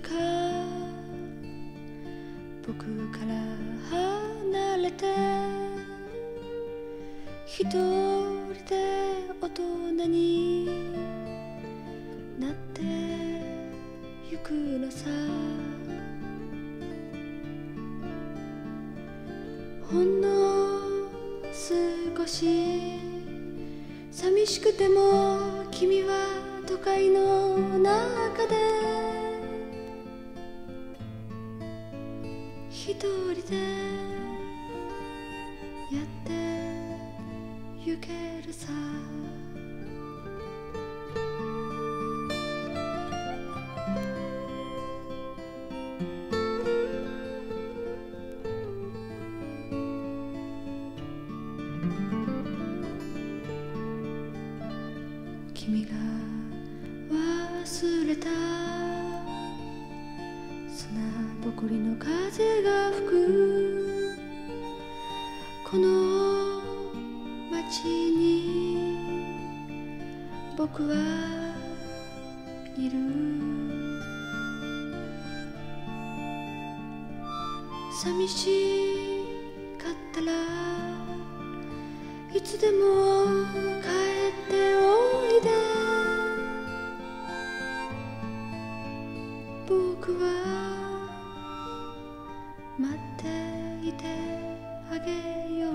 か。僕から離れて。一人で大人に。なってゆくのさ。ほんの少し。寂しくても君は都会の中で。一人でやってゆけるさ。君が忘れた。砂ぼこりの風が吹く。この街に僕はいる。寂しかったらいつでも帰待っていてあげよう。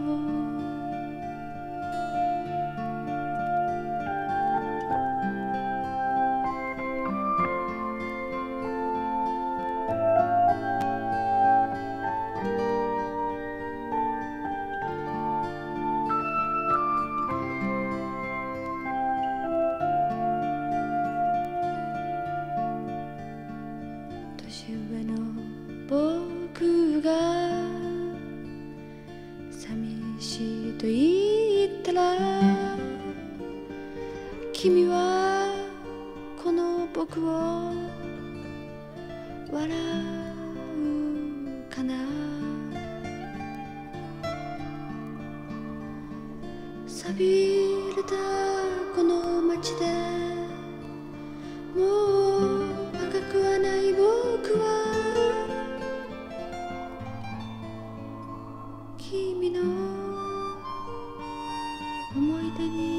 年上しと言ったら君はこの僕を笑うかな。さびれたこの街でもう赤くはない僕は君の的你。